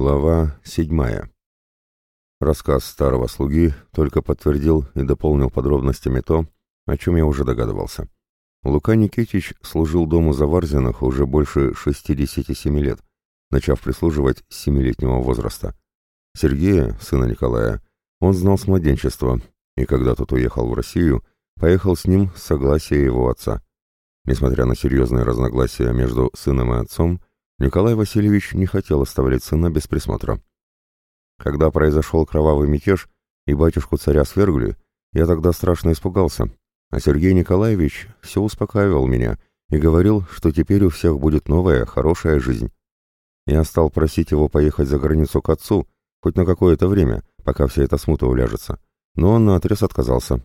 Глава седьмая. Рассказ старого слуги только подтвердил и дополнил подробностями то, о чем я уже догадывался. Лука Никитич служил дому Заварзиных уже больше 67 лет, начав прислуживать с семилетнего возраста. Сергея, сына Николая, он знал с младенчества, и когда тот уехал в Россию, поехал с ним с согласия его отца. Несмотря на серьезные разногласия между сыном и отцом, Николай Васильевич не хотел оставлять сына без присмотра. Когда произошел кровавый мятеж и батюшку царя свергли, я тогда страшно испугался, а Сергей Николаевич все успокаивал меня и говорил, что теперь у всех будет новая, хорошая жизнь. Я стал просить его поехать за границу к отцу, хоть на какое-то время, пока вся эта смута уляжется, но он наотрез отказался.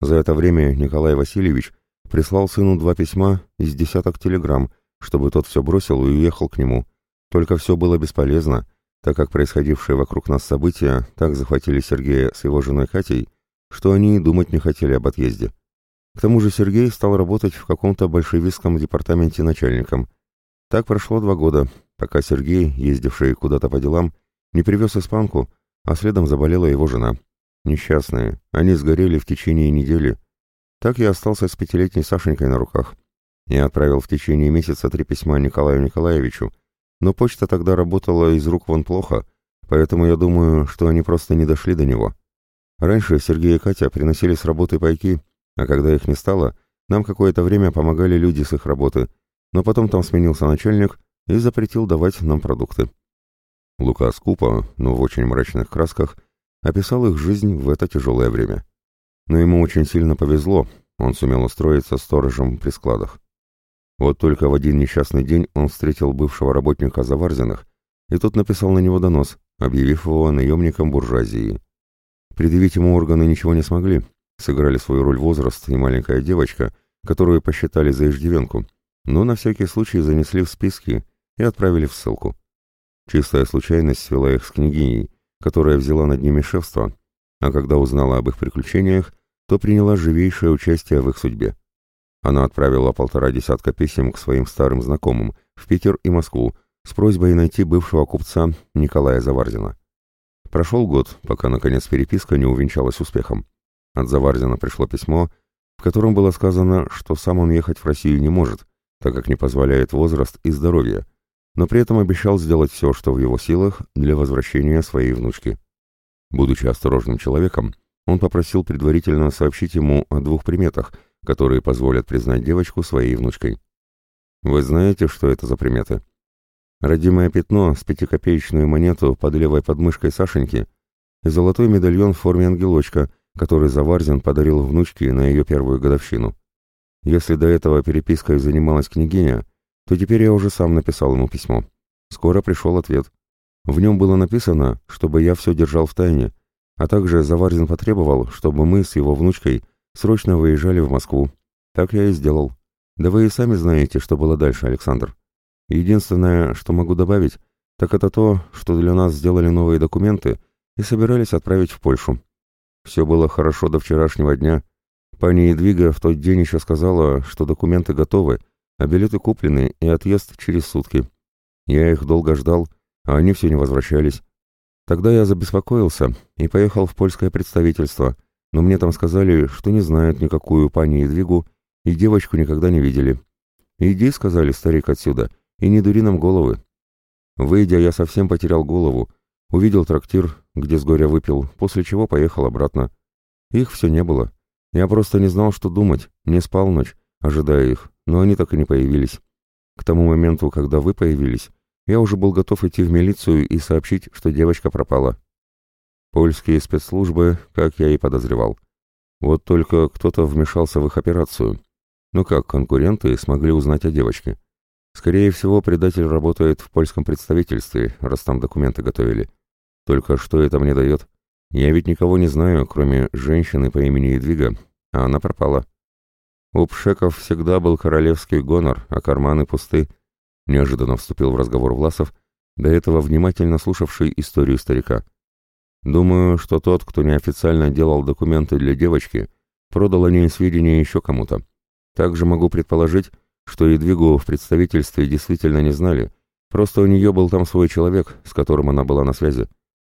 За это время Николай Васильевич прислал сыну два письма из десяток телеграмм, чтобы тот все бросил и уехал к нему. Только все было бесполезно, так как происходившие вокруг нас события так захватили Сергея с его женой Катей, что они и думать не хотели об отъезде. К тому же Сергей стал работать в каком-то большевистском департаменте начальником. Так прошло два года, пока Сергей, ездивший куда-то по делам, не привез испанку, а следом заболела его жена. Несчастные, они сгорели в течение недели. Так я остался с пятилетней Сашенькой на руках. Я отправил в течение месяца три письма Николаю Николаевичу, но почта тогда работала из рук вон плохо, поэтому я думаю, что они просто не дошли до него. Раньше Сергей и Катя приносили с работы пайки, а когда их не стало, нам какое-то время помогали люди с их работы, но потом там сменился начальник и запретил давать нам продукты. Лука скупо, но в очень мрачных красках, описал их жизнь в это тяжелое время. Но ему очень сильно повезло, он сумел устроиться сторожем при складах. Вот только в один несчастный день он встретил бывшего работника Заварзиных, и тот написал на него донос, объявив его наемником буржуазии. Предъявить ему органы ничего не смогли, сыграли свою роль возраст и маленькая девочка, которую посчитали за иждивенку, но на всякий случай занесли в списки и отправили в ссылку. Чистая случайность свела их с княгиней, которая взяла над ними шефство, а когда узнала об их приключениях, то приняла живейшее участие в их судьбе. Она отправила полтора десятка писем к своим старым знакомым в Питер и Москву с просьбой найти бывшего купца Николая Заварзина. Прошел год, пока, наконец, переписка не увенчалась успехом. От Заварзина пришло письмо, в котором было сказано, что сам он ехать в Россию не может, так как не позволяет возраст и здоровье, но при этом обещал сделать все, что в его силах, для возвращения своей внучки. Будучи осторожным человеком, он попросил предварительно сообщить ему о двух приметах – которые позволят признать девочку своей внучкой. Вы знаете, что это за приметы? Родимое пятно с пятикопеечную монету под левой подмышкой Сашеньки и золотой медальон в форме ангелочка, который Заварзин подарил внучке на ее первую годовщину. Если до этого перепиской занималась княгиня, то теперь я уже сам написал ему письмо. Скоро пришел ответ. В нем было написано, чтобы я все держал в тайне, а также Заварзин потребовал, чтобы мы с его внучкой Срочно выезжали в Москву. Так я и сделал. Да вы и сами знаете, что было дальше, Александр. Единственное, что могу добавить, так это то, что для нас сделали новые документы и собирались отправить в Польшу. Все было хорошо до вчерашнего дня. Пани Едвига в тот день еще сказала, что документы готовы, а билеты куплены и отъезд через сутки. Я их долго ждал, а они все не возвращались. Тогда я забеспокоился и поехал в польское представительство — но мне там сказали, что не знают никакую пани Едвигу и девочку никогда не видели. «Иди», — сказали старик отсюда, — «и не дури нам головы». Выйдя, я совсем потерял голову, увидел трактир, где с горя выпил, после чего поехал обратно. Их все не было. Я просто не знал, что думать, не спал ночь, ожидая их, но они так и не появились. К тому моменту, когда вы появились, я уже был готов идти в милицию и сообщить, что девочка пропала. Польские спецслужбы, как я и подозревал. Вот только кто-то вмешался в их операцию. Ну как конкуренты смогли узнать о девочке? Скорее всего, предатель работает в польском представительстве, раз там документы готовили. Только что это мне дает? Я ведь никого не знаю, кроме женщины по имени Едвига, а она пропала. У Пшеков всегда был королевский гонор, а карманы пусты. Неожиданно вступил в разговор Власов, до этого внимательно слушавший историю старика. Думаю, что тот, кто неофициально делал документы для девочки, продал о ней сведения еще кому-то. Также могу предположить, что Едвигу в представительстве действительно не знали, Просто у нее был там свой человек, с которым она была на связи.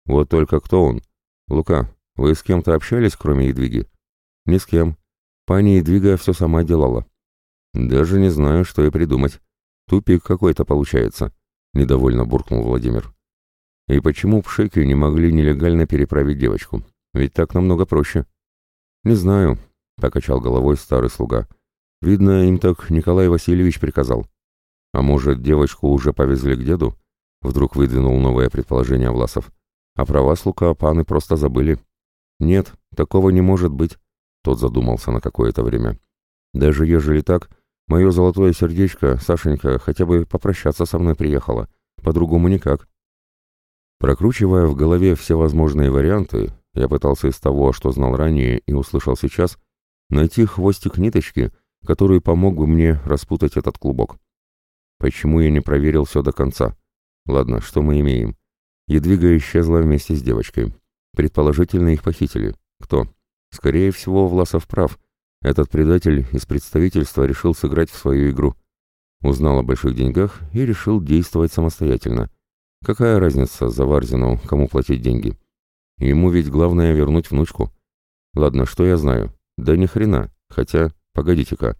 Вот только кто он? Лука, вы с кем-то общались, кроме Едвиги? Ни с кем. Пани Едвига все сама делала. Даже не знаю, что и придумать. Тупик какой-то получается, недовольно буркнул Владимир. И почему пшеки не могли нелегально переправить девочку? Ведь так намного проще. Не знаю, покачал головой старый слуга. Видно, им так Николай Васильевич приказал. А может, девочку уже повезли к деду? Вдруг выдвинул новое предположение Власов. А про вас, Лука, паны просто забыли. Нет, такого не может быть. Тот задумался на какое-то время. Даже ежели так, мое золотое сердечко, Сашенька, хотя бы попрощаться со мной приехала. По-другому никак. Прокручивая в голове все возможные варианты, я пытался из того, что знал ранее и услышал сейчас, найти хвостик ниточки, который помог бы мне распутать этот клубок. Почему я не проверил все до конца? Ладно, что мы имеем? Едвига исчезла вместе с девочкой. Предположительно, их похитили. Кто? Скорее всего, Власов прав. Этот предатель из представительства решил сыграть в свою игру. Узнал о больших деньгах и решил действовать самостоятельно. Какая разница за Варзину, кому платить деньги? Ему ведь главное вернуть внучку. Ладно, что я знаю? Да ни хрена. Хотя, погодите-ка.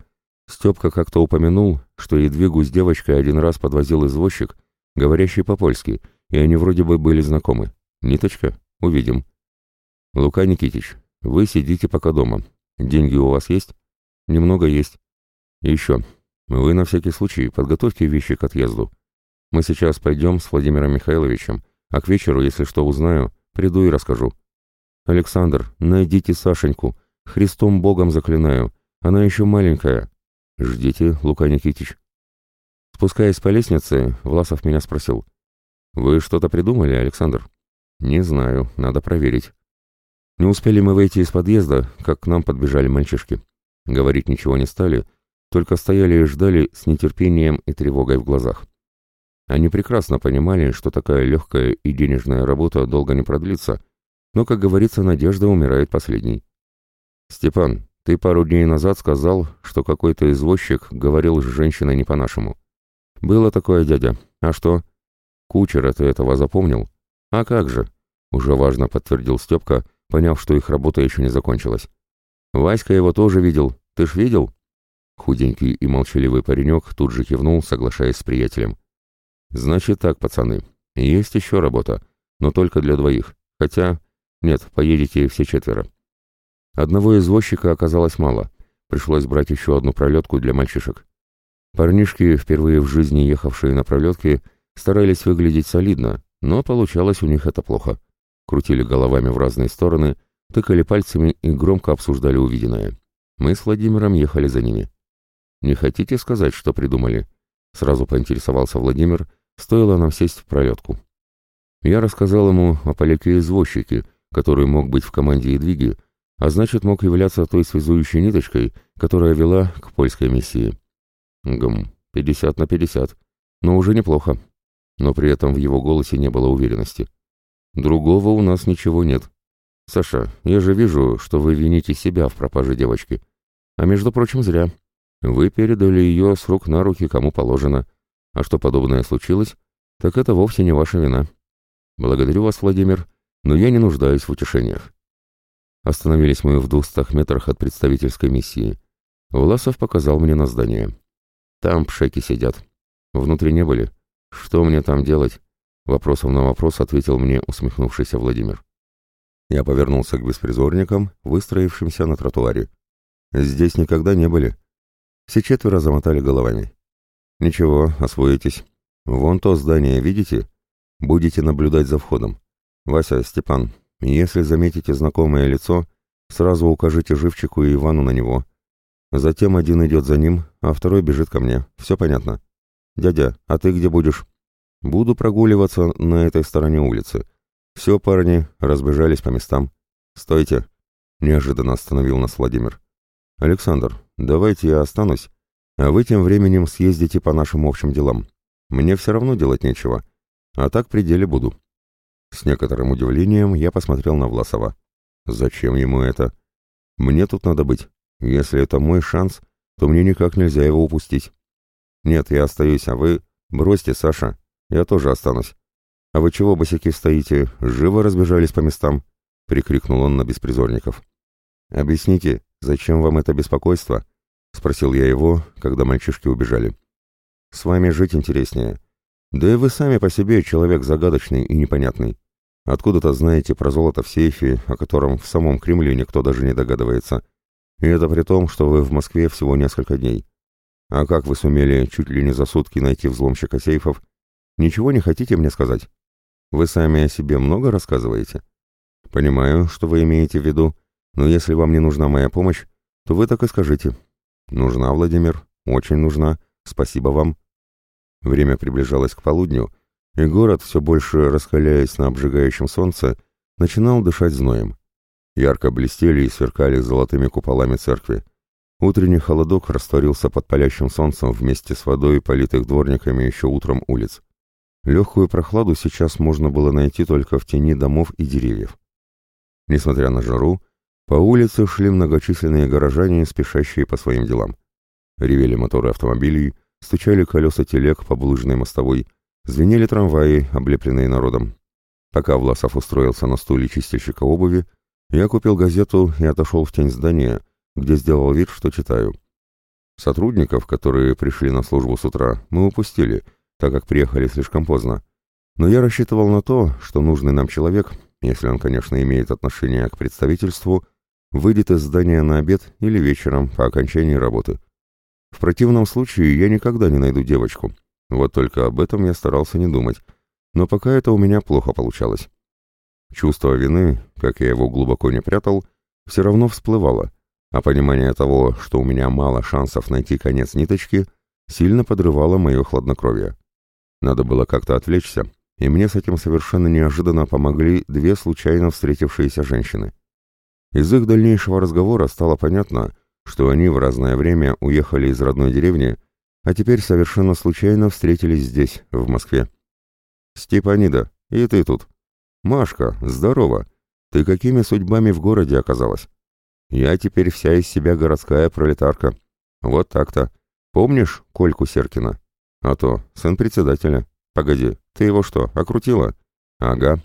Степка как-то упомянул, что Едвигу с девочкой один раз подвозил извозчик, говорящий по-польски, и они вроде бы были знакомы. Ниточка? Увидим. Лука Никитич, вы сидите пока дома. Деньги у вас есть? Немного есть. Еще. Вы на всякий случай подготовьте вещи к отъезду. Мы сейчас пойдем с Владимиром Михайловичем, а к вечеру, если что узнаю, приду и расскажу. Александр, найдите Сашеньку. Христом Богом заклинаю. Она еще маленькая. «Ждите, Лука Никитич». Спускаясь по лестнице, Власов меня спросил. «Вы что-то придумали, Александр?» «Не знаю, надо проверить». Не успели мы выйти из подъезда, как к нам подбежали мальчишки. Говорить ничего не стали, только стояли и ждали с нетерпением и тревогой в глазах. Они прекрасно понимали, что такая легкая и денежная работа долго не продлится, но, как говорится, надежда умирает последней. «Степан, ты пару дней назад сказал, что какой-то извозчик говорил с женщиной не по-нашему. Было такое, дядя. А что? Кучера ты этого запомнил? А как же? Уже важно подтвердил Степка, поняв, что их работа еще не закончилась. Васька его тоже видел. Ты ж видел? Худенький и молчаливый паренек тут же кивнул, соглашаясь с приятелем. «Значит так, пацаны, есть еще работа, но только для двоих. Хотя, нет, поедете все четверо. Одного извозчика оказалось мало. Пришлось брать еще одну пролетку для мальчишек. Парнишки, впервые в жизни ехавшие на пролетке, старались выглядеть солидно, но получалось у них это плохо. Крутили головами в разные стороны, тыкали пальцами и громко обсуждали увиденное. Мы с Владимиром ехали за ними. «Не хотите сказать, что придумали?» Сразу поинтересовался Владимир, стоило нам сесть в пролетку. Я рассказал ему о поляке-извозчике, который мог быть в команде Едвиги, а значит мог являться той связующей ниточкой, которая вела к польской миссии. Гм, пятьдесят на пятьдесят, но уже неплохо. Но при этом в его голосе не было уверенности. Другого у нас ничего нет. Саша, я же вижу, что вы вините себя в пропаже девочки. А между прочим, зря. Вы передали ее с рук на руки кому положено. А что подобное случилось, так это вовсе не ваша вина. Благодарю вас, Владимир, но я не нуждаюсь в утешениях. Остановились мы в двухстах метрах от представительской миссии. Власов показал мне на здание. Там пшеки сидят. Внутри не были. Что мне там делать? Вопросом на вопрос ответил мне усмехнувшийся Владимир. Я повернулся к беспризорникам, выстроившимся на тротуаре. Здесь никогда не были. Все четверо замотали головами. Ничего, освоитесь. Вон то здание, видите? Будете наблюдать за входом. Вася, Степан, если заметите знакомое лицо, сразу укажите Живчику и Ивану на него. Затем один идет за ним, а второй бежит ко мне. Все понятно? Дядя, а ты где будешь? Буду прогуливаться на этой стороне улицы. Все, парни, разбежались по местам. Стойте. Неожиданно остановил нас Владимир. Александр, давайте я останусь, а вы тем временем съездите по нашим общим делам. Мне все равно делать нечего, а так при деле буду. С некоторым удивлением я посмотрел на Власова. Зачем ему это? Мне тут надо быть. Если это мой шанс, то мне никак нельзя его упустить. Нет, я остаюсь, а вы... Бросьте, Саша. я тоже останусь. А вы чего, босяки, стоите? Живо разбежались по местам?» — прикрикнул он на беспризорников. «Объясните, зачем вам это беспокойство?» — спросил я его, когда мальчишки убежали. «С вами жить интереснее. Да и вы сами по себе человек загадочный и непонятный. Откуда-то знаете про золото в сейфе, о котором в самом Кремле никто даже не догадывается. И это при том, что вы в Москве всего несколько дней. А как вы сумели чуть ли не за сутки найти взломщика сейфов? Ничего не хотите мне сказать? Вы сами о себе много рассказываете? Понимаю, что вы имеете в виду, но если вам не нужна моя помощь, то вы так и скажите. Нужна, Владимир, очень нужна. Спасибо вам. Время приближалось к полудню, и город, все больше раскаляясь на обжигающем солнце, начинал дышать зноем. Ярко блестели и сверкали золотыми куполами церкви. Утренний холодок растворился под палящим солнцем вместе с водой, политых дворниками еще утром улиц. Легкую прохладу сейчас можно было найти только в тени домов и деревьев. Несмотря на жару, по улице шли многочисленные горожане, спешащие по своим делам. Ревели моторы автомобилей, стучали колеса телег по булыжной мостовой, Звенели трамваи, облепленные народом. Пока Власов устроился на стуле чистильщика обуви, я купил газету и отошел в тень здания, где сделал вид, что читаю. Сотрудников, которые пришли на службу с утра, мы упустили, так как приехали слишком поздно. Но я рассчитывал на то, что нужный нам человек, если он, конечно, имеет отношение к представительству, выйдет из здания на обед или вечером по окончании работы. В противном случае я никогда не найду девочку, вот только об этом я старался не думать, но пока это у меня плохо получалось. Чувство вины, как я его глубоко не прятал, все равно всплывало, а понимание того, что у меня мало шансов найти конец ниточки, сильно подрывало мое хладнокровие. Надо было как-то отвлечься, и мне с этим совершенно неожиданно помогли две случайно встретившиеся женщины. Из их дальнейшего разговора стало понятно, что они в разное время уехали из родной деревни а теперь совершенно случайно встретились здесь, в Москве. «Степанида, и ты тут. Машка, здорово. Ты какими судьбами в городе оказалась? Я теперь вся из себя городская пролетарка. Вот так-то. Помнишь Кольку Серкина? А то, сын председателя. Погоди, ты его что, окрутила? Ага.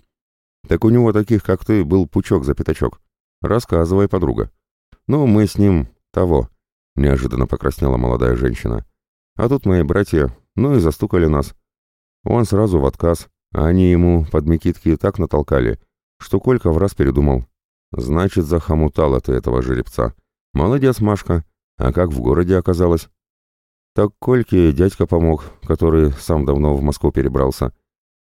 Так у него таких, как ты, был пучок за пятачок. Рассказывай, подруга. Ну, мы с ним того. Неожиданно покраснела молодая женщина. А тут мои братья, ну и застукали нас. Он сразу в отказ, а они ему под Микитки так натолкали, что Колька в раз передумал. Значит, захомутала ты этого жеребца. Молодец, Машка. А как в городе оказалось? Так Кольке дядька помог, который сам давно в Москву перебрался.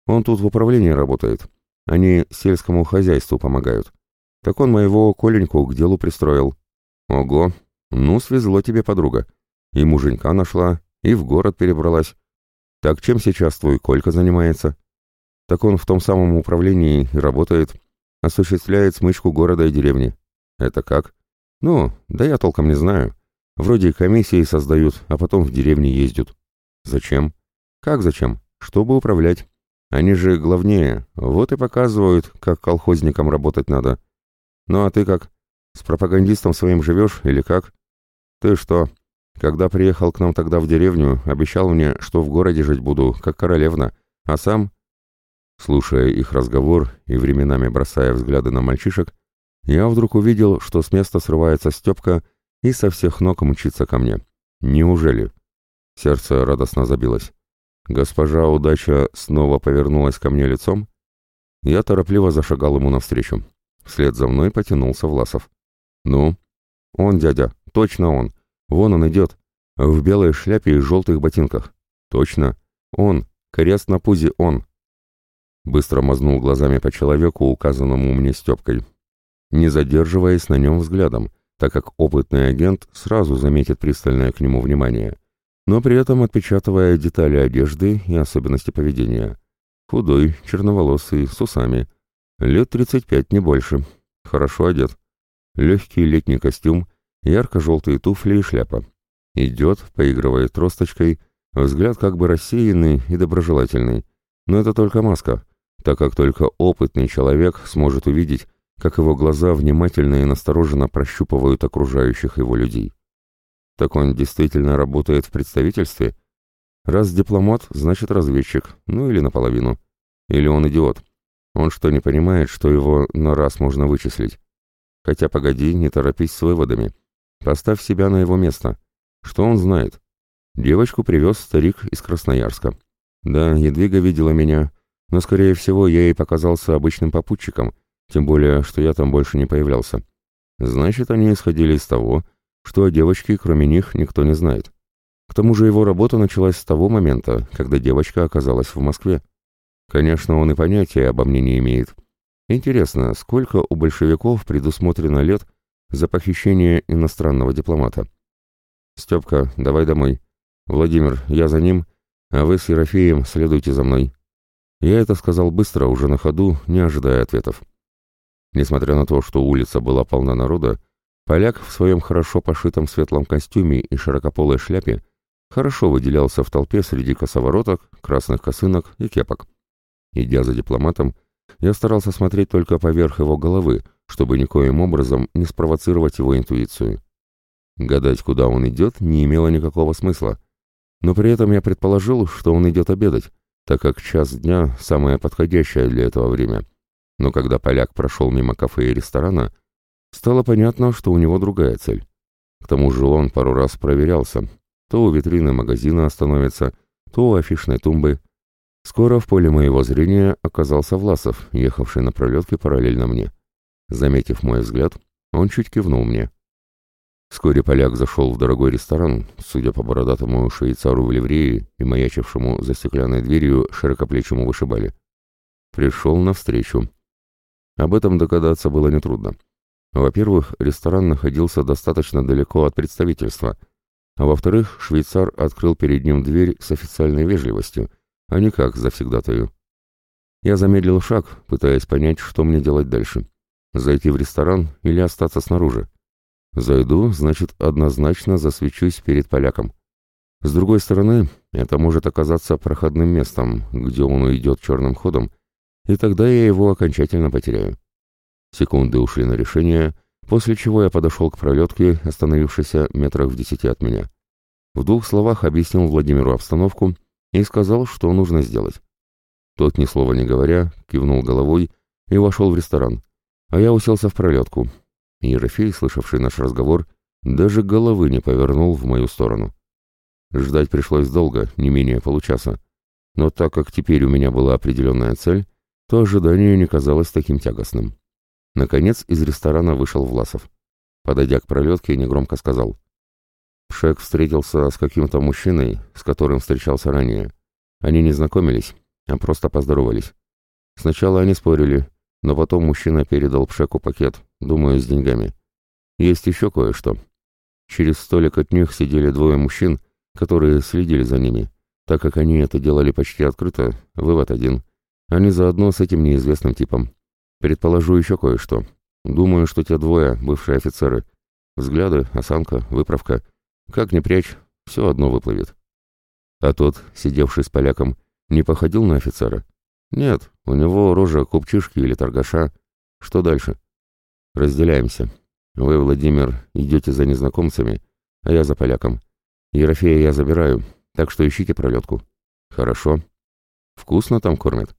Он тут в управлении работает. Они сельскому хозяйству помогают. Так он моего Коленьку к делу пристроил. Ого, ну свезло тебе, подруга. И муженька нашла, и в город перебралась. Так чем сейчас твой Колька занимается? Так он в том самом управлении и работает, осуществляет смычку города и деревни. Это как? Ну, да я толком не знаю. Вроде комиссии создают, а потом в деревне ездят. Зачем? Как зачем? Чтобы управлять. Они же главнее, вот и показывают, как колхозникам работать надо. Ну а ты как? С пропагандистом своим живешь или как? Ты что, когда приехал к нам тогда в деревню, обещал мне, что в городе жить буду, как королевна, а сам...» Слушая их разговор и временами бросая взгляды на мальчишек, я вдруг увидел, что с места срывается Степка и со всех ног мчится ко мне. «Неужели?» Сердце радостно забилось. Госпожа удача снова повернулась ко мне лицом. Я торопливо зашагал ему навстречу. Вслед за мной потянулся Власов. «Ну?» «Он, дядя, точно он. Вон он идет, в белой шляпе и желтых ботинках. Точно, он, крест на пузе он. Быстро мазнул глазами по человеку, указанному мне Степкой, не задерживаясь на нем взглядом, так как опытный агент сразу заметит пристальное к нему внимание, но при этом отпечатывая детали одежды и особенности поведения. Худой, черноволосый, с усами. Лет 35, не больше. Хорошо одет. Легкий летний костюм ярко-желтые туфли и шляпа. Идет, поигрывает тросточкой, взгляд как бы рассеянный и доброжелательный. Но это только маска, так как только опытный человек сможет увидеть, как его глаза внимательно и настороженно прощупывают окружающих его людей. Так он действительно работает в представительстве? Раз дипломат, значит разведчик, ну или наполовину. Или он идиот. Он что, не понимает, что его на раз можно вычислить? Хотя погоди, не торопись с выводами. Поставь себя на его место. Что он знает? Девочку привез старик из Красноярска. Да, Едвига видела меня, но, скорее всего, я ей показался обычным попутчиком, тем более, что я там больше не появлялся. Значит, они исходили из того, что о девочке, кроме них, никто не знает. К тому же его работа началась с того момента, когда девочка оказалась в Москве. Конечно, он и понятия обо мне не имеет. Интересно, сколько у большевиков предусмотрено лет за похищение иностранного дипломата? «Степка, давай домой. Владимир, я за ним, а вы с Ерофеем следуйте за мной». Я это сказал быстро, уже на ходу, не ожидая ответов. Несмотря на то, что улица была полна народа, поляк в своем хорошо пошитом светлом костюме и широкополой шляпе хорошо выделялся в толпе среди косовороток, красных косынок и кепок. Идя за дипломатом, я старался смотреть только поверх его головы, чтобы никоим образом не спровоцировать его интуицию. Гадать, куда он идет, не имело никакого смысла. Но при этом я предположил, что он идет обедать, так как час дня – самое подходящее для этого время. Но когда поляк прошел мимо кафе и ресторана, стало понятно, что у него другая цель. К тому же он пару раз проверялся. То у витрины магазина остановится, то у афишной тумбы. Скоро в поле моего зрения оказался Власов, ехавший на пролетке параллельно мне. Заметив мой взгляд, он чуть кивнул мне. Вскоре поляк зашел в дорогой ресторан, судя по бородатому швейцару в ливрее и маячившему за стеклянной дверью широкоплечему вышибали. Пришел навстречу. Об этом догадаться было нетрудно. Во-первых, ресторан находился достаточно далеко от представительства, а во-вторых, швейцар открыл перед ним дверь с официальной вежливостью, а не как завсегдатаю. Я замедлил шаг, пытаясь понять, что мне делать дальше. Зайти в ресторан или остаться снаружи. Зайду, значит, однозначно засвечусь перед поляком. С другой стороны, это может оказаться проходным местом, где он уйдет черным ходом, и тогда я его окончательно потеряю. Секунды ушли на решение, после чего я подошел к пролетке, остановившейся метрах в десяти от меня. В двух словах объяснил Владимиру обстановку и сказал, что нужно сделать. Тот, ни слова не говоря, кивнул головой и вошел в ресторан, а я уселся в пролетку, Ерофей, слышавший наш разговор, даже головы не повернул в мою сторону. Ждать пришлось долго, не менее получаса. Но так как теперь у меня была определенная цель, то ожидание не казалось таким тягостным. Наконец из ресторана вышел Власов. Подойдя к пролетке, негромко сказал. Шек встретился с каким-то мужчиной, с которым встречался ранее. Они не знакомились, а просто поздоровались. Сначала они спорили, но потом мужчина передал Пшеку пакет, думаю, с деньгами. Есть еще кое-что. Через столик от них сидели двое мужчин, которые следили за ними. Так как они это делали почти открыто, вывод один. Они заодно с этим неизвестным типом. Предположу еще кое-что. Думаю, что те двое — бывшие офицеры. Взгляды, осанка, выправка. Как ни прячь, все одно выплывет. А тот, сидевший с поляком, не походил на офицера? Нет, у него рожа купчишки или торгаша. Что дальше? Разделяемся. Вы, Владимир, идете за незнакомцами, а я за поляком. Ерофея я забираю, так что ищите пролетку. Хорошо. Вкусно там кормят?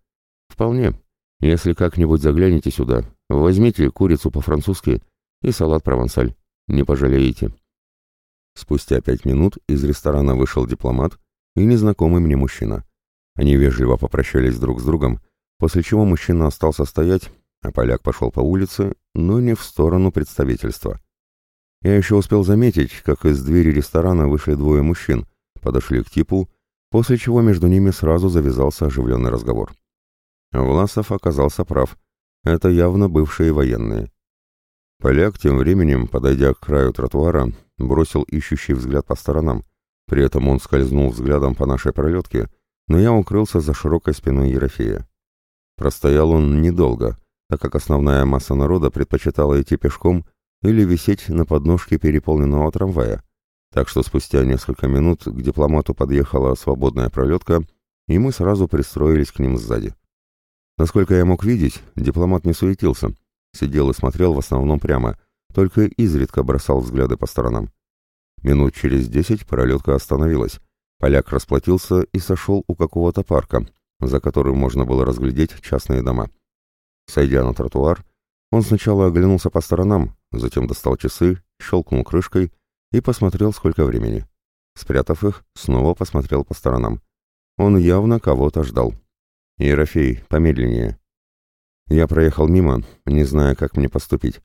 Вполне. Если как-нибудь заглянете сюда, возьмите курицу по-французски и салат провансаль. Не пожалеете. Спустя пять минут из ресторана вышел дипломат и незнакомый мне мужчина. Они вежливо попрощались друг с другом, после чего мужчина остался стоять, а поляк пошел по улице, но не в сторону представительства. Я еще успел заметить, как из двери ресторана вышли двое мужчин, подошли к типу, после чего между ними сразу завязался оживленный разговор. Власов оказался прав. Это явно бывшие военные. Поляк тем временем, подойдя к краю тротуара, бросил ищущий взгляд по сторонам. При этом он скользнул взглядом по нашей пролетке, но я укрылся за широкой спиной Ерофея. Простоял он недолго, так как основная масса народа предпочитала идти пешком или висеть на подножке переполненного трамвая, так что спустя несколько минут к дипломату подъехала свободная пролетка, и мы сразу пристроились к ним сзади. Насколько я мог видеть, дипломат не суетился, сидел и смотрел в основном прямо, только изредка бросал взгляды по сторонам. Минут через десять пролетка остановилась, Поляк расплатился и сошел у какого-то парка, за которым можно было разглядеть частные дома. Сойдя на тротуар, он сначала оглянулся по сторонам, затем достал часы, щелкнул крышкой и посмотрел, сколько времени. Спрятав их, снова посмотрел по сторонам. Он явно кого-то ждал. «Ерофей, помедленнее». Я проехал мимо, не зная, как мне поступить.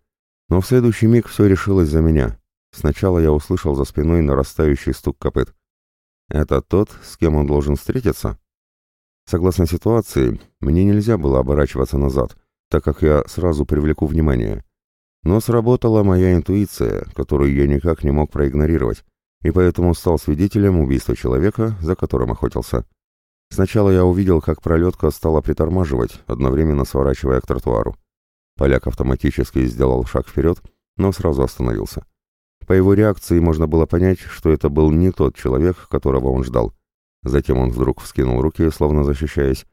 Но в следующий миг все решилось за меня. Сначала я услышал за спиной нарастающий стук копыт. «Это тот, с кем он должен встретиться?» Согласно ситуации, мне нельзя было оборачиваться назад, так как я сразу привлеку внимание. Но сработала моя интуиция, которую я никак не мог проигнорировать, и поэтому стал свидетелем убийства человека, за которым охотился. Сначала я увидел, как пролетка стала притормаживать, одновременно сворачивая к тротуару. Поляк автоматически сделал шаг вперед, но сразу остановился. По его реакции можно было понять, что это был не тот человек, которого он ждал. Затем он вдруг вскинул руки, словно защищаясь,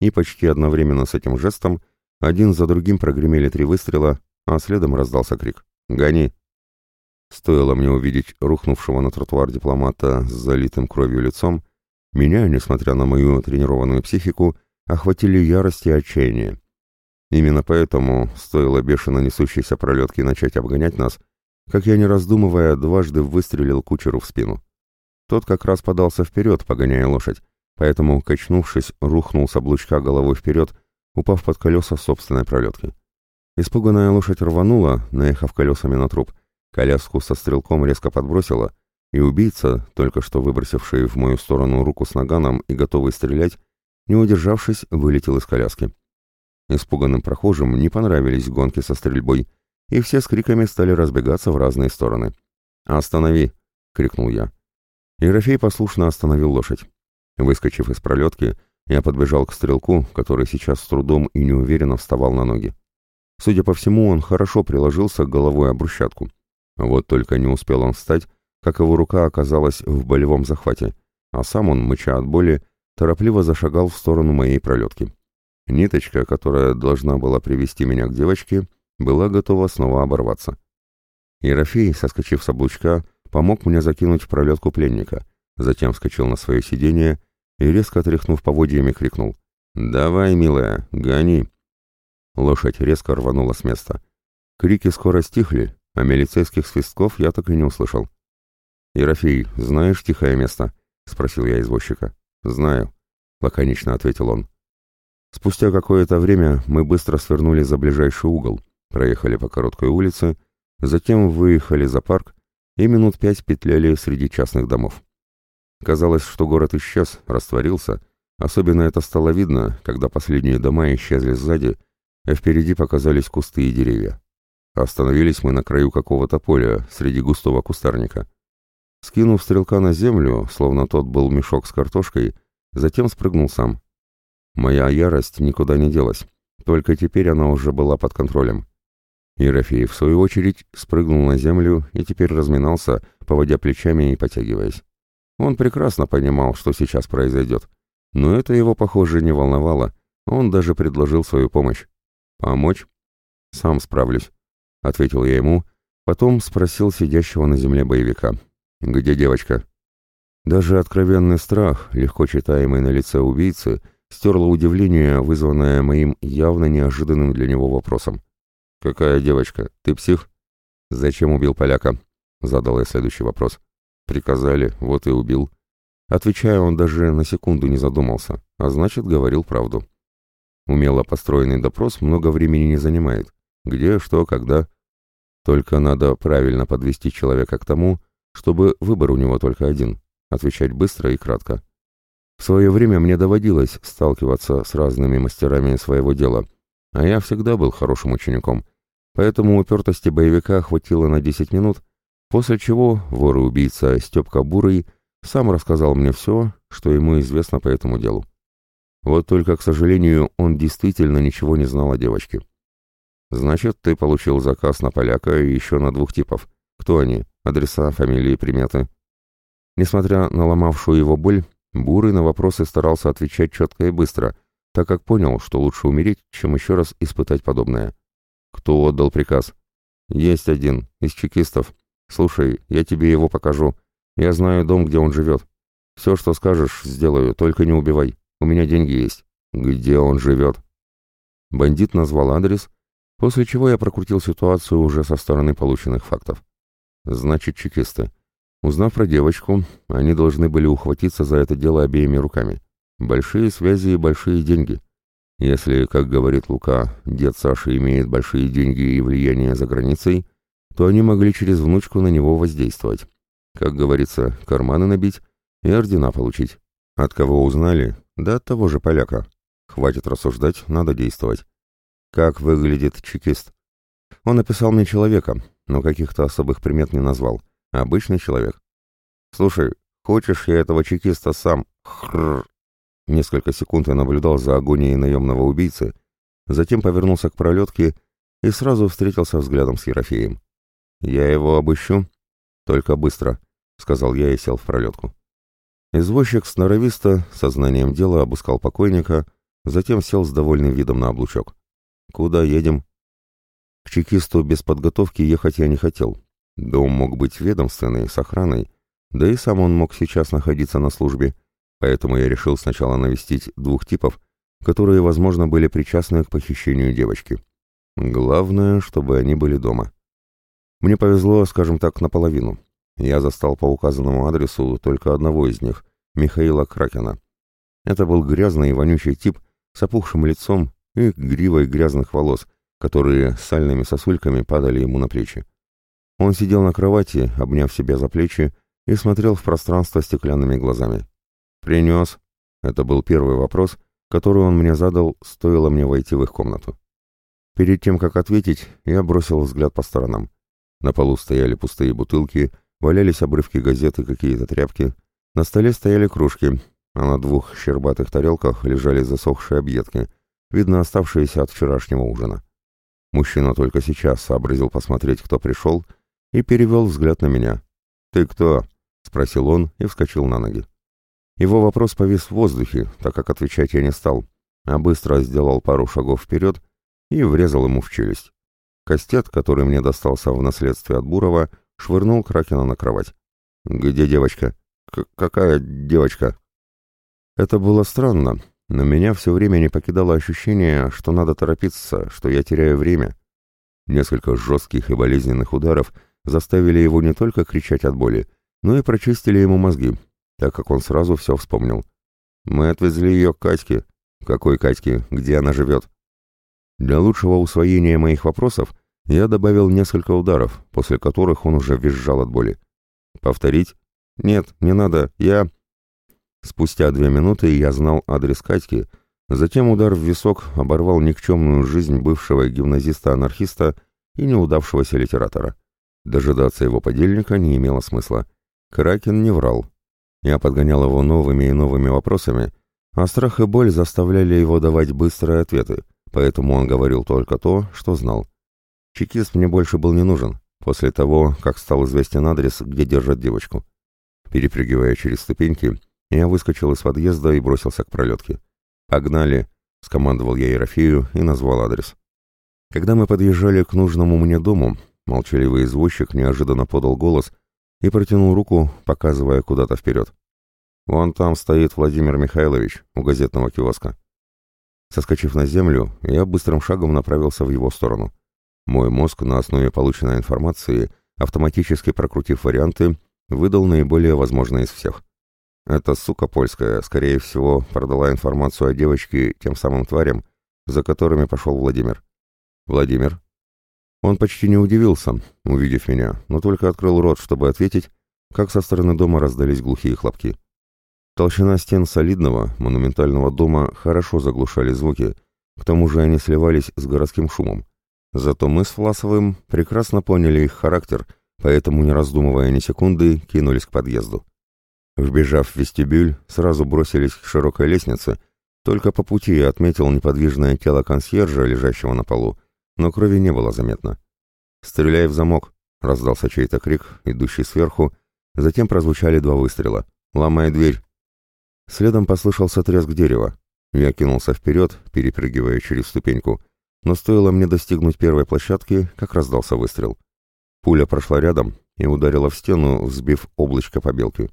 и почти одновременно с этим жестом один за другим прогремели три выстрела, а следом раздался крик «Гони!». Стоило мне увидеть рухнувшего на тротуар дипломата с залитым кровью лицом, меня, несмотря на мою тренированную психику, охватили ярость и отчаяние. Именно поэтому стоило бешено несущейся пролетке начать обгонять нас, как я, не раздумывая, дважды выстрелил кучеру в спину. Тот как раз подался вперед, погоняя лошадь, поэтому, качнувшись, рухнул с облучка головой вперед, упав под колеса собственной пролетки. Испуганная лошадь рванула, наехав колесами на труп, коляску со стрелком резко подбросила, и убийца, только что выбросивший в мою сторону руку с наганом и готовый стрелять, не удержавшись, вылетел из коляски. Испуганным прохожим не понравились гонки со стрельбой, и все с криками стали разбегаться в разные стороны. «Останови!» — крикнул я. Ерофей послушно остановил лошадь. Выскочив из пролетки, я подбежал к стрелку, который сейчас с трудом и неуверенно вставал на ноги. Судя по всему, он хорошо приложился головой об брусчатку. Вот только не успел он встать, как его рука оказалась в болевом захвате, а сам он, мыча от боли, торопливо зашагал в сторону моей пролетки. Ниточка, которая должна была привести меня к девочке, была готова снова оборваться. Ерофей, соскочив с облучка, помог мне закинуть в пролетку пленника, затем вскочил на свое сиденье и, резко отряхнув поводьями, крикнул «Давай, милая, гони!» Лошадь резко рванула с места. Крики скоро стихли, а милицейских свистков я так и не услышал. «Ерофей, знаешь тихое место?» — спросил я извозчика. «Знаю», — лаконично ответил он. Спустя какое-то время мы быстро свернули за ближайший угол, проехали по короткой улице, затем выехали за парк и минут пять петляли среди частных домов. Казалось, что город исчез, растворился, особенно это стало видно, когда последние дома исчезли сзади, а впереди показались кусты и деревья. Остановились мы на краю какого-то поля, среди густого кустарника. Скинув стрелка на землю, словно тот был мешок с картошкой, затем спрыгнул сам. Моя ярость никуда не делась, только теперь она уже была под контролем. Ерофей, в свою очередь, спрыгнул на землю и теперь разминался, поводя плечами и потягиваясь. Он прекрасно понимал, что сейчас произойдет, но это его, похоже, не волновало, он даже предложил свою помощь. «Помочь?» «Сам справлюсь», — ответил я ему, потом спросил сидящего на земле боевика. «Где девочка?» Даже откровенный страх, легко читаемый на лице убийцы, — стерло удивление, вызванное моим явно неожиданным для него вопросом. «Какая девочка? Ты псих?» «Зачем убил поляка?» — задал я следующий вопрос. «Приказали, вот и убил». Отвечая, он даже на секунду не задумался, а значит, говорил правду. Умело построенный допрос много времени не занимает. Где, что, когда. Только надо правильно подвести человека к тому, чтобы выбор у него только один — отвечать быстро и кратко. В свое время мне доводилось сталкиваться с разными мастерами своего дела, а я всегда был хорошим учеником, поэтому упертости боевика хватило на 10 минут, после чего вор и убийца Степка Бурый сам рассказал мне все, что ему известно по этому делу. Вот только, к сожалению, он действительно ничего не знал о девочке. «Значит, ты получил заказ на поляка и еще на двух типов. Кто они? Адреса, фамилии, приметы?» Несмотря на ломавшую его боль, Бурый на вопросы старался отвечать четко и быстро, так как понял, что лучше умереть, чем еще раз испытать подобное. «Кто отдал приказ?» «Есть один, из чекистов. Слушай, я тебе его покажу. Я знаю дом, где он живет. Все, что скажешь, сделаю, только не убивай. У меня деньги есть. Где он живет?» Бандит назвал адрес, после чего я прокрутил ситуацию уже со стороны полученных фактов. Значит, чекисты. Узнав про девочку, они должны были ухватиться за это дело обеими руками. Большие связи и большие деньги. Если, как говорит Лука, дед Саши имеет большие деньги и влияние за границей, то они могли через внучку на него воздействовать. Как говорится, карманы набить и ордена получить. От кого узнали? Да от того же поляка. Хватит рассуждать, надо действовать. Как выглядит чекист? Он описал мне человека, но каких-то особых примет не назвал. Обычный человек. Слушай, хочешь я этого чекиста сам? Хрррр. Несколько секунд я наблюдал за агонией наемного убийцы, затем повернулся к пролетке и сразу встретился взглядом с Ерофеем. «Я его обыщу?» «Только быстро», — сказал я и сел в пролетку. Извозчик сноровисто, сознанием дела, обыскал покойника, затем сел с довольным видом на облучок. «Куда едем?» К чекисту без подготовки ехать я не хотел. Дом мог быть ведомственный, с охраной, да и сам он мог сейчас находиться на службе, поэтому я решил сначала навестить двух типов, которые, возможно, были причастны к похищению девочки. Главное, чтобы они были дома. Мне повезло, скажем так, наполовину. Я застал по указанному адресу только одного из них, Михаила Кракена. Это был грязный и вонючий тип с опухшим лицом и гривой грязных волос, которые сальными сосульками падали ему на плечи. Он сидел на кровати, обняв себя за плечи, и смотрел в пространство стеклянными глазами. «Принес?» Это был первый вопрос, который он мне задал, стоило мне войти в их комнату. Перед тем, как ответить, я бросил взгляд по сторонам. На полу стояли пустые бутылки, валялись обрывки газет и какие-то тряпки. На столе стояли кружки, а на двух щербатых тарелках лежали засохшие объедки, видно оставшиеся от вчерашнего ужина. Мужчина только сейчас сообразил посмотреть, кто пришел, и перевел взгляд на меня. «Ты кто?» — спросил он и вскочил на ноги. Его вопрос повис в воздухе, так как отвечать я не стал, а быстро сделал пару шагов вперед и врезал ему в челюсть. Костет, который мне достался в наследстве от Бурова, швырнул Кракена на кровать. «Где девочка?» К «Какая девочка?» Это было странно, но меня все время не покидало ощущение, что надо торопиться, что я теряю время. Несколько жестких и болезненных ударов заставили его не только кричать от боли, но и прочистили ему мозги, так как он сразу все вспомнил. «Мы отвезли ее к Катьке». «Какой Катьке? Где она живет?» Для лучшего усвоения моих вопросов я добавил несколько ударов, после которых он уже визжал от боли. «Повторить?» «Нет, не надо, я...» Спустя две минуты я знал адрес Катьки, затем удар в висок оборвал никчемную жизнь бывшего гимназиста-анархиста и неудавшегося литератора. Дожидаться его подельника не имело смысла. Кракен не врал. Я подгонял его новыми и новыми вопросами, а страх и боль заставляли его давать быстрые ответы, поэтому он говорил только то, что знал. Чекист мне больше был не нужен, после того, как стал известен адрес, где держат девочку. Перепрыгивая через ступеньки, я выскочил из подъезда и бросился к пролетке. «Погнали!» — скомандовал я Ерофею и назвал адрес. Когда мы подъезжали к нужному мне дому, молчаливый извозчик неожиданно подал голос и протянул руку, показывая куда-то вперед. «Вон там стоит Владимир Михайлович у газетного киоска». Соскочив на землю, я быстрым шагом направился в его сторону. Мой мозг на основе полученной информации, автоматически прокрутив варианты, выдал наиболее возможные из всех. Эта сука польская, скорее всего, продала информацию о девочке тем самым тварям, за которыми пошел Владимир. Владимир? Он почти не удивился, увидев меня, но только открыл рот, чтобы ответить, как со стороны дома раздались глухие хлопки. Толщина стен солидного, монументального дома хорошо заглушали звуки, к тому же они сливались с городским шумом. Зато мы с Власовым прекрасно поняли их характер, поэтому, не раздумывая ни секунды, кинулись к подъезду. Вбежав в вестибюль, сразу бросились к широкой лестнице, только по пути я отметил неподвижное тело консьержа, лежащего на полу, но крови не было заметно. «Стреляй в замок!» — раздался чей-то крик, идущий сверху, затем прозвучали два выстрела. «Ломай дверь!» Следом послышался треск дерева. Я кинулся вперед, перепрыгивая через ступеньку, но стоило мне достигнуть первой площадки, как раздался выстрел. Пуля прошла рядом и ударила в стену, взбив облачко побелки.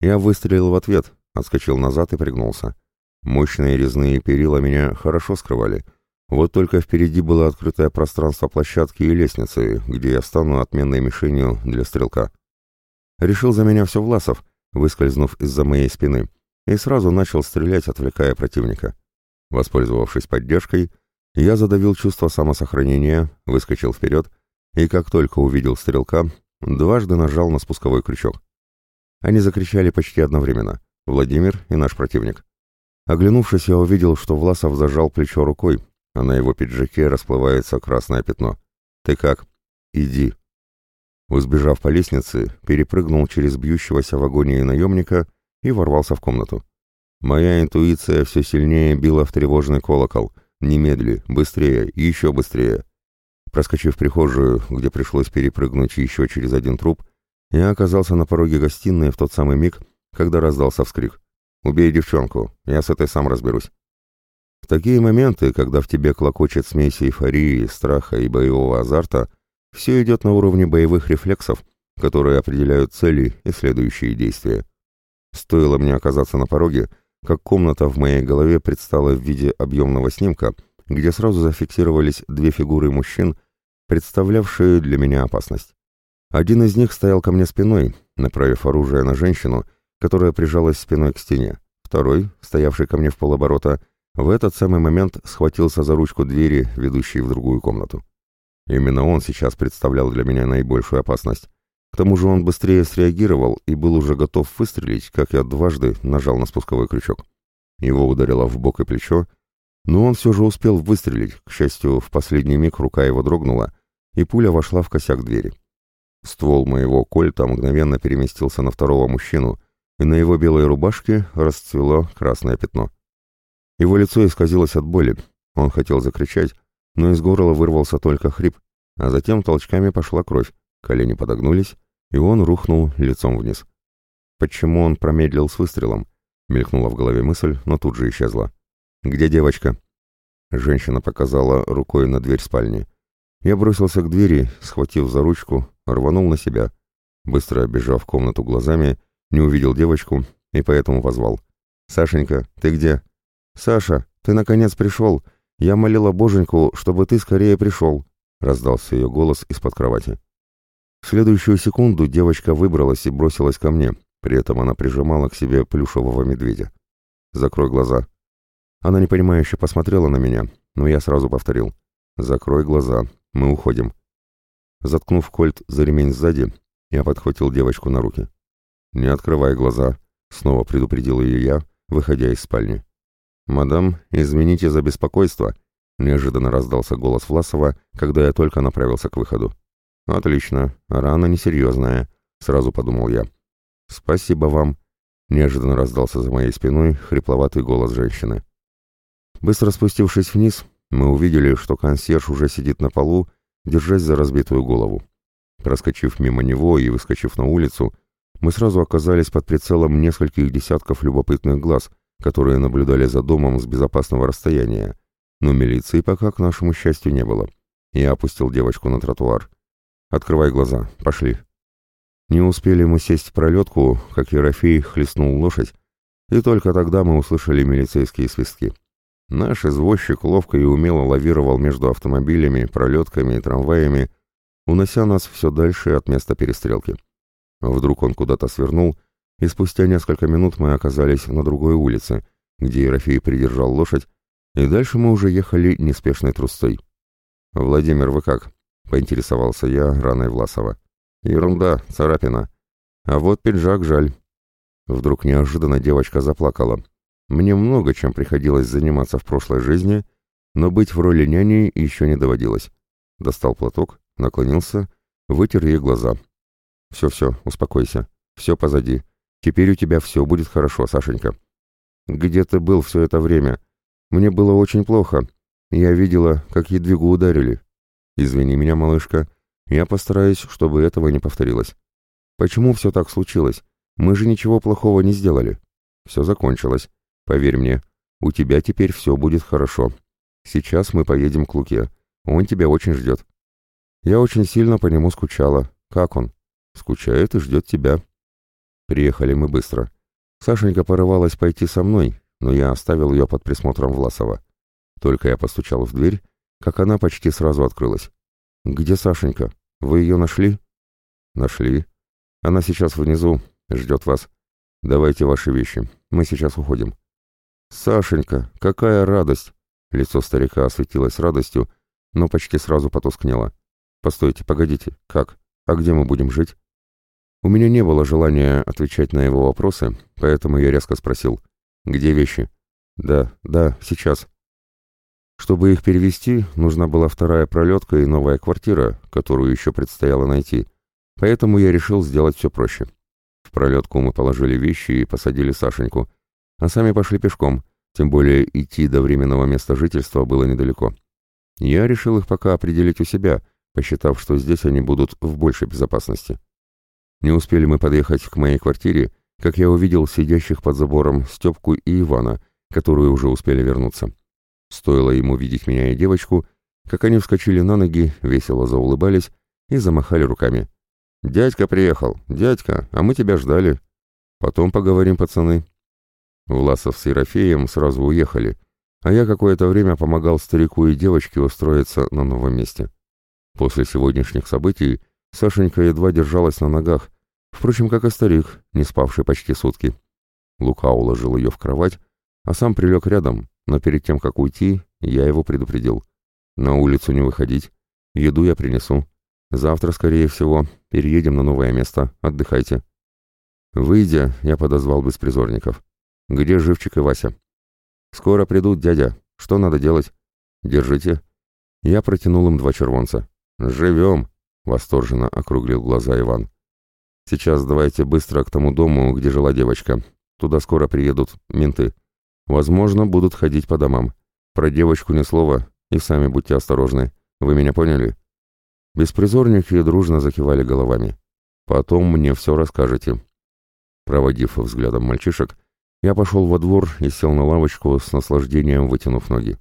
Я выстрелил в ответ, отскочил назад и пригнулся. Мощные резные перила меня хорошо скрывали. Вот только впереди было открытое пространство площадки и лестницы, где я стану отменной мишенью для стрелка. Решил за меня все Власов, выскользнув из-за моей спины, и сразу начал стрелять, отвлекая противника. Воспользовавшись поддержкой, я задавил чувство самосохранения, выскочил вперед, и как только увидел стрелка, дважды нажал на спусковой крючок. Они закричали почти одновременно. Владимир и наш противник. Оглянувшись, я увидел, что Власов зажал плечо рукой, а на его пиджаке расплывается красное пятно. «Ты как?» «Иди». Взбежав по лестнице, перепрыгнул через бьющегося в агонии наемника и ворвался в комнату. Моя интуиция все сильнее била в тревожный колокол. Немедли, быстрее, еще быстрее. Проскочив прихожую, где пришлось перепрыгнуть еще через один труп, я оказался на пороге гостиной в тот самый миг, когда раздался вскрик. «Убей девчонку, я с этой сам разберусь». В такие моменты, когда в тебе клокочет смесь эйфории, страха и боевого азарта, все идет на уровне боевых рефлексов, которые определяют цели и следующие действия. Стоило мне оказаться на пороге, как комната в моей голове предстала в виде объемного снимка, где сразу зафиксировались две фигуры мужчин, представлявшие для меня опасность. Один из них стоял ко мне спиной, направив оружие на женщину, которая прижалась спиной к стене. Второй, стоявший ко мне в полоборота, в этот самый момент схватился за ручку двери, ведущей в другую комнату. Именно он сейчас представлял для меня наибольшую опасность. К тому же он быстрее среагировал и был уже готов выстрелить, как я дважды нажал на спусковой крючок. Его ударило в бок и плечо, но он все же успел выстрелить. К счастью, в последний миг рука его дрогнула, и пуля вошла в косяк двери. Ствол моего кольта мгновенно переместился на второго мужчину, и на его белой рубашке расцвело красное пятно. Его лицо исказилось от боли. Он хотел закричать, но из горла вырвался только хрип, а затем толчками пошла кровь, колени подогнулись, и он рухнул лицом вниз. Почему он промедлил с выстрелом? Мелькнула в голове мысль, но тут же исчезла. «Где девочка?» Женщина показала рукой на дверь спальни. Я бросился к двери, схватив за ручку, рванул на себя. Быстро обежав комнату глазами, не увидел девочку и поэтому позвал. «Сашенька, ты где?» «Саша, ты наконец пришел. Я молила боженьку, чтобы ты скорее пришел», — раздался ее голос из-под кровати. В следующую секунду девочка выбралась и бросилась ко мне, при этом она прижимала к себе плюшевого медведя. «Закрой глаза». Она непонимающе посмотрела на меня, но я сразу повторил. «Закрой глаза, мы уходим». Заткнув кольт за ремень сзади, я подхватил девочку на руки. «Не открывай глаза», — снова предупредил ее я, выходя из спальни. «Мадам, извините за беспокойство», — неожиданно раздался голос Власова, когда я только направился к выходу. «Отлично, рана несерьезная», — сразу подумал я. «Спасибо вам», — неожиданно раздался за моей спиной хрипловатый голос женщины. Быстро спустившись вниз, мы увидели, что консьерж уже сидит на полу, держась за разбитую голову. Проскочив мимо него и выскочив на улицу, мы сразу оказались под прицелом нескольких десятков любопытных глаз, которые наблюдали за домом с безопасного расстояния, но милиции пока, к нашему счастью, не было. Я опустил девочку на тротуар. «Открывай глаза, пошли». Не успели мы сесть в пролетку, как Ерофей хлестнул лошадь, и только тогда мы услышали милицейские свистки. Наш извозчик ловко и умело лавировал между автомобилями, пролетками и трамваями, унося нас все дальше от места перестрелки. Вдруг он куда-то свернул, и спустя несколько минут мы оказались на другой улице, где Ерофей придержал лошадь, и дальше мы уже ехали неспешной трусцой. «Владимир, вы как?» — поинтересовался я раной Власова. «Ерунда, царапина. А вот пиджак жаль». Вдруг неожиданно девочка заплакала. Мне много чем приходилось заниматься в прошлой жизни, но быть в роли няни еще не доводилось. Достал платок, наклонился, вытер ей глаза. «Все-все, успокойся. Все позади. Теперь у тебя все будет хорошо, Сашенька». «Где ты был все это время? Мне было очень плохо. Я видела, как едвигу ударили. Извини меня, малышка. Я постараюсь, чтобы этого не повторилось. Почему все так случилось? Мы же ничего плохого не сделали. Все закончилось. Поверь мне, у тебя теперь все будет хорошо. Сейчас мы поедем к Луке. Он тебя очень ждет. Я очень сильно по нему скучала. Как он? Скучает и ждет тебя. Приехали мы быстро. Сашенька порывалась пойти со мной, но я оставил ее под присмотром Власова. Только я постучал в дверь, как она почти сразу открылась. «Где Сашенька? Вы ее нашли?» «Нашли. Она сейчас внизу, ждет вас. Давайте ваши вещи, мы сейчас уходим». «Сашенька, какая радость!» Лицо старика осветилось радостью, но почти сразу потускнело. «Постойте, погодите, как? А где мы будем жить?» У меня не было желания отвечать на его вопросы, поэтому я резко спросил, «Где вещи?» «Да, да, сейчас». Чтобы их перевести, нужна была вторая пролетка и новая квартира, которую еще предстояло найти, поэтому я решил сделать все проще. В пролетку мы положили вещи и посадили Сашеньку, а сами пошли пешком, тем более идти до временного места жительства было недалеко. Я решил их пока определить у себя, посчитав, что здесь они будут в большей безопасности. Не успели мы подъехать к моей квартире, как я увидел сидящих под забором Степку и Ивана, которые уже успели вернуться. Стоило ему видеть меня и девочку, как они вскочили на ноги, весело заулыбались и замахали руками. «Дядька приехал! Дядька, а мы тебя ждали!» «Потом поговорим, пацаны!» Власов с Ерофеем сразу уехали, а я какое-то время помогал старику и девочке устроиться на новом месте. После сегодняшних событий Сашенька едва держалась на ногах, впрочем, как и старик, не спавший почти сутки. Лука уложил ее в кровать, а сам прилег рядом, но перед тем, как уйти, я его предупредил. На улицу не выходить, еду я принесу. Завтра, скорее всего, переедем на новое место, отдыхайте. Выйдя, я подозвал беспризорников. Где Живчик и Вася? Скоро придут, дядя. Что надо делать? Держите. Я протянул им два червонца. Живем, восторженно округлил глаза Иван. Сейчас давайте быстро к тому дому, где жила девочка. Туда скоро приедут менты. Возможно, будут ходить по домам. Про девочку ни слова, и сами будьте осторожны. Вы меня поняли?» Беспризорники дружно закивали головами. «Потом мне все расскажете». Проводив взглядом мальчишек, я пошел во двор и сел на лавочку с наслаждением, вытянув ноги.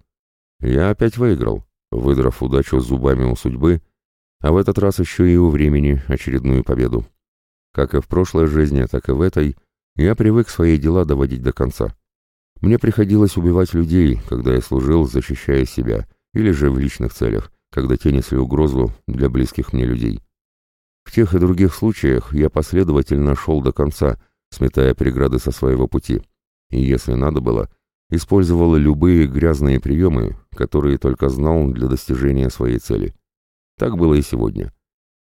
Я опять выиграл, выдрав удачу зубами у судьбы, а в этот раз еще и у времени очередную победу. Как и в прошлой жизни, так и в этой, я привык свои дела доводить до конца. Мне приходилось убивать людей, когда я служил, защищая себя, или же в личных целях, когда те несли угрозу для близких мне людей. В тех и других случаях я последовательно шел до конца, сметая преграды со своего пути, и, если надо было, использовал любые грязные приемы, которые только знал для достижения своей цели. Так было и сегодня.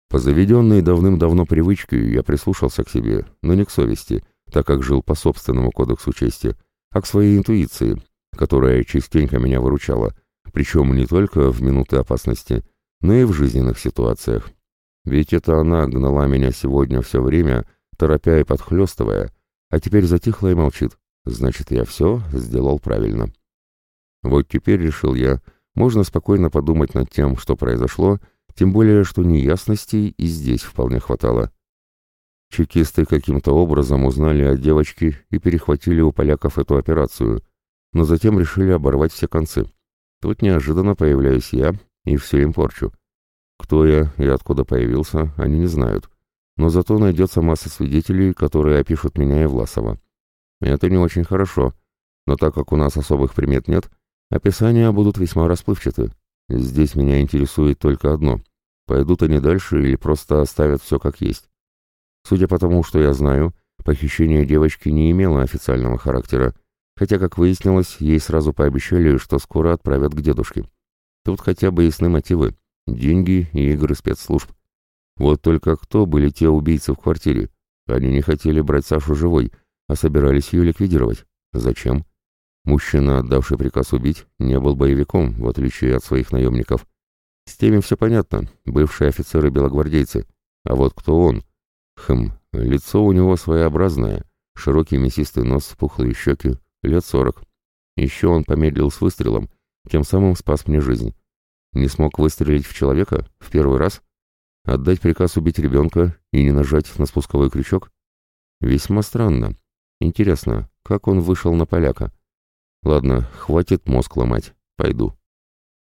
По заведенной давным-давно привычке я прислушался к себе, но не к совести, так как жил по собственному кодексу чести – а к своей интуиции, которая частенько меня выручала, причем не только в минуты опасности, но и в жизненных ситуациях. Ведь это она гнала меня сегодня все время, торопя и подхлестывая, а теперь затихла и молчит. Значит, я все сделал правильно. Вот теперь, решил я, можно спокойно подумать над тем, что произошло, тем более, что неясностей и здесь вполне хватало. Чекисты каким-то образом узнали о девочке и перехватили у поляков эту операцию, но затем решили оборвать все концы. Тут неожиданно появляюсь я и все им порчу. Кто я и откуда появился, они не знают. Но зато найдется масса свидетелей, которые опишут меня и Власова. Это не очень хорошо, но так как у нас особых примет нет, описания будут весьма расплывчаты. Здесь меня интересует только одно. Пойдут они дальше или просто оставят все как есть. Судя по тому, что я знаю, похищение девочки не имело официального характера, хотя, как выяснилось, ей сразу пообещали, что скоро отправят к дедушке. Тут хотя бы ясны мотивы – деньги и игры спецслужб. Вот только кто были те убийцы в квартире? Они не хотели брать Сашу живой, а собирались ее ликвидировать. Зачем? Мужчина, отдавший приказ убить, не был боевиком, в отличие от своих наемников. С теми все понятно, бывшие офицеры-белогвардейцы. А вот кто он – Хм, лицо у него своеобразное, широкий мясистый нос, пухлые щеки, лет сорок. Еще он помедлил с выстрелом, тем самым спас мне жизнь. Не смог выстрелить в человека в первый раз? Отдать приказ убить ребенка и не нажать на спусковой крючок? Весьма странно. Интересно, как он вышел на поляка? Ладно, хватит мозг ломать. Пойду.